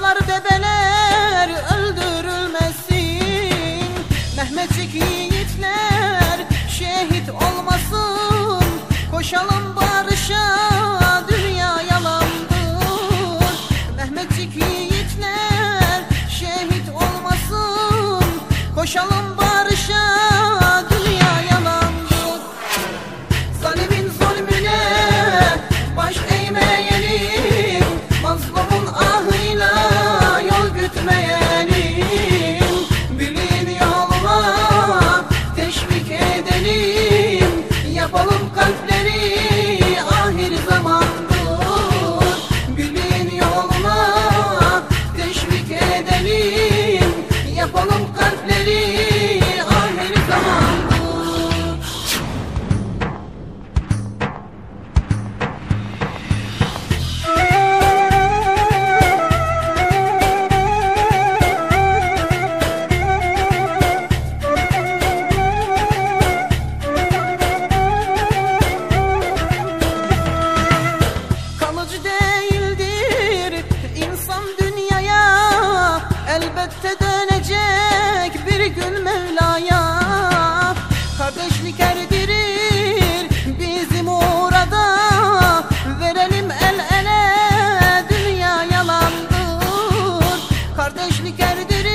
Atlar develer öldürülmesin. Mehmetçik yiğitler şehit olmasın. Koşalım kalpleri ahir zamandır. Gülün yoluna teşvik edelim. Yapalım kalpleri gördürür